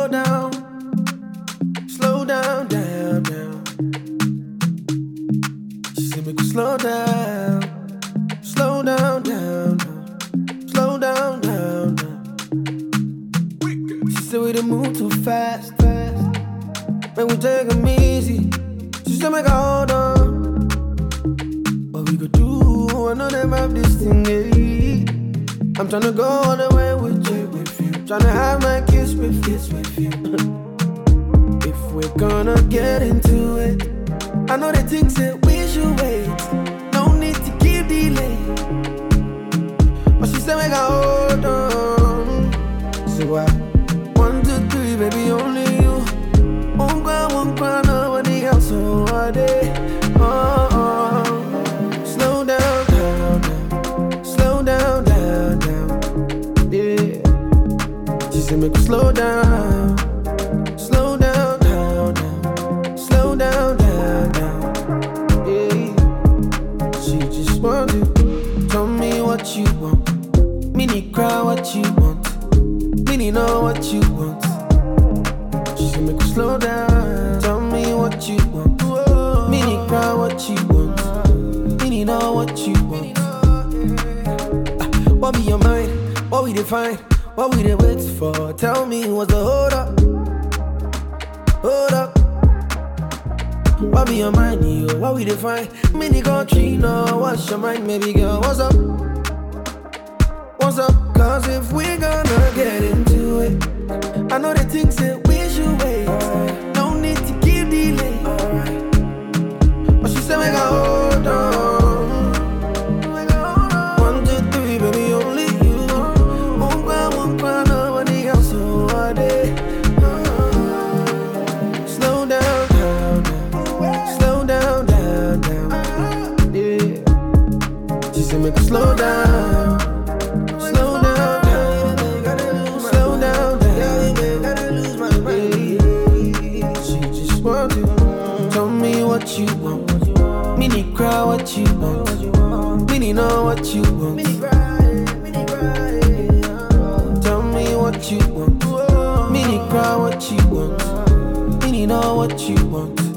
slow down, slow down, down, down. She said make you slow down, slow down, down, down, slow down, down, down. She said we done move too fast, fast. Make we take 'em easy. She said make I hold on. What we could do? I know them have this thing, yeah. I'm tryna go all the way with you, with you. Tryna have my kiss with kiss with you. if we're gonna get into it, I know the things that we should wait. No need to keep delay. But she said, make I hold on. So I, one, two, three, baby, only you. Oh, one cry, one cry, nobody else. So I day. She make me slow down. Slow down, down, down. Slow down, down, down. Yeah. She just wanted. Tell me what you want. Mini cry what you want. Mini know what you want. She said, make me slow down. Tell me what you want. Mini cry what you want. Mini know what you want. Ah, What be your mind? What we define? What we dey wait for? Tell me what's the hold up? Hold up. What be your mind, yo? What we define? Mini country, no. What's your mind, maybe girl? What's up? What's up? Cause if we gonna get it, Just. Tell me what you want. Me Mini cry what you want. Me Mini know what you want. Tell me what you want. Mini cry what you want. Mini know what you want.